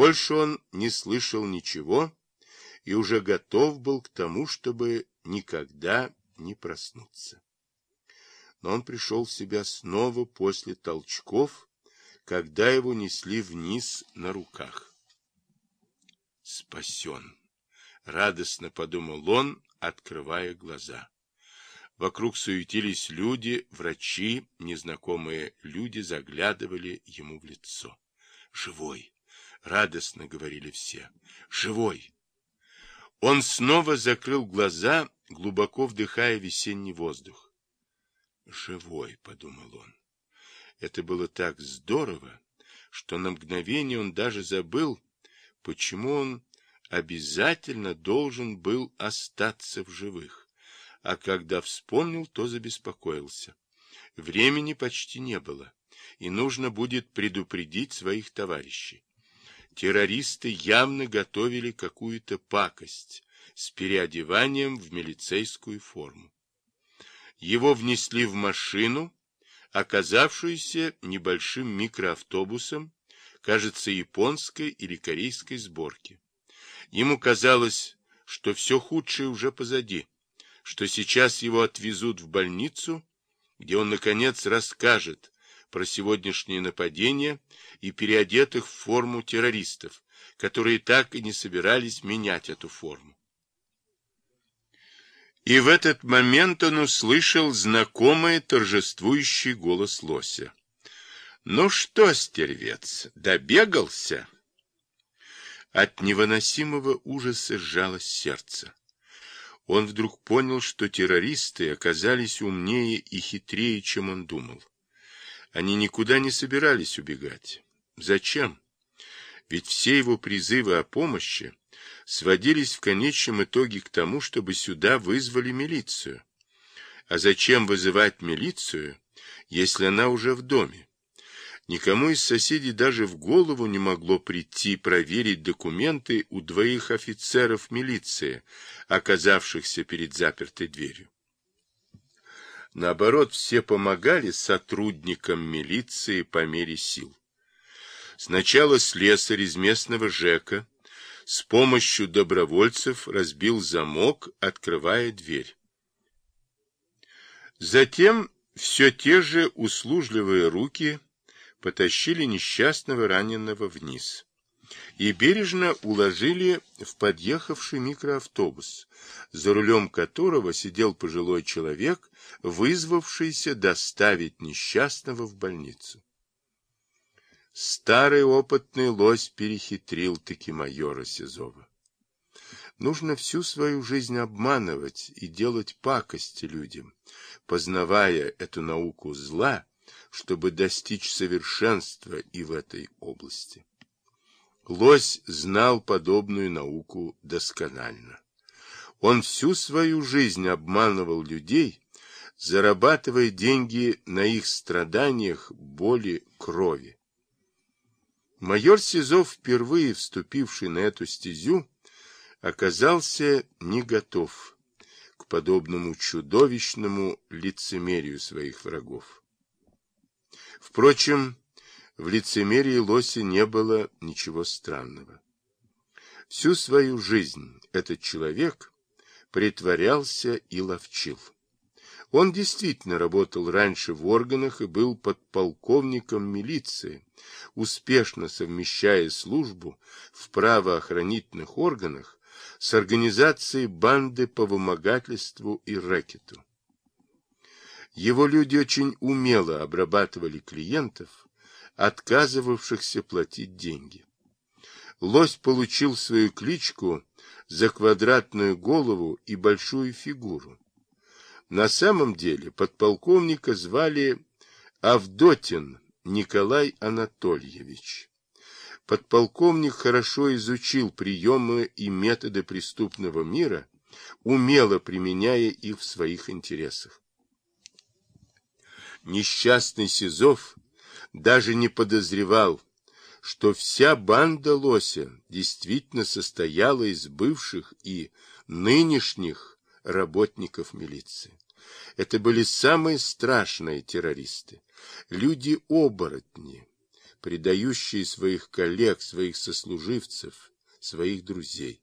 Больше он не слышал ничего и уже готов был к тому, чтобы никогда не проснуться. Но он пришел в себя снова после толчков, когда его несли вниз на руках. Спасен! Радостно подумал он, открывая глаза. Вокруг суетились люди, врачи, незнакомые люди заглядывали ему в лицо. «Живой!» — радостно говорили все. «Живой!» Он снова закрыл глаза, глубоко вдыхая весенний воздух. «Живой!» — подумал он. Это было так здорово, что на мгновение он даже забыл, почему он обязательно должен был остаться в живых а когда вспомнил, то забеспокоился. Времени почти не было, и нужно будет предупредить своих товарищей. Террористы явно готовили какую-то пакость с переодеванием в милицейскую форму. Его внесли в машину, оказавшуюся небольшим микроавтобусом, кажется, японской или корейской сборки. Ему казалось, что все худшее уже позади, что сейчас его отвезут в больницу, где он, наконец, расскажет про сегодняшнее нападение и переодетых в форму террористов, которые так и не собирались менять эту форму. И в этот момент он услышал знакомый торжествующий голос лося. «Ну что, стервец, добегался?» От невыносимого ужаса сжалось сердце он вдруг понял, что террористы оказались умнее и хитрее, чем он думал. Они никуда не собирались убегать. Зачем? Ведь все его призывы о помощи сводились в конечном итоге к тому, чтобы сюда вызвали милицию. А зачем вызывать милицию, если она уже в доме? Никому из соседей даже в голову не могло прийти проверить документы у двоих офицеров милиции, оказавшихся перед запертой дверью. Наоборот, все помогали сотрудникам милиции по мере сил. Сначала слесарь из местного ЖЭКа с помощью добровольцев разбил замок, открывая дверь. Затем все те же услужливые руки потащили несчастного раненого вниз и бережно уложили в подъехавший микроавтобус, за рулем которого сидел пожилой человек, вызвавшийся доставить несчастного в больницу. Старый опытный лось перехитрил таки майора Сизова. Нужно всю свою жизнь обманывать и делать пакости людям, познавая эту науку зла, чтобы достичь совершенства и в этой области. Лось знал подобную науку досконально. Он всю свою жизнь обманывал людей, зарабатывая деньги на их страданиях, боли, крови. Майор Сизов, впервые вступивший на эту стезю, оказался не готов к подобному чудовищному лицемерию своих врагов. Впрочем, в лицемерии Лоси не было ничего странного. Всю свою жизнь этот человек притворялся и ловчил. Он действительно работал раньше в органах и был подполковником милиции, успешно совмещая службу в правоохранительных органах с организацией банды по вымогательству и рэкету. Его люди очень умело обрабатывали клиентов, отказывавшихся платить деньги. Лось получил свою кличку за квадратную голову и большую фигуру. На самом деле подполковника звали Авдотин Николай Анатольевич. Подполковник хорошо изучил приемы и методы преступного мира, умело применяя их в своих интересах. Несчастный Сизов даже не подозревал, что вся банда Лося действительно состояла из бывших и нынешних работников милиции. Это были самые страшные террористы, люди-оборотни, предающие своих коллег, своих сослуживцев, своих друзей.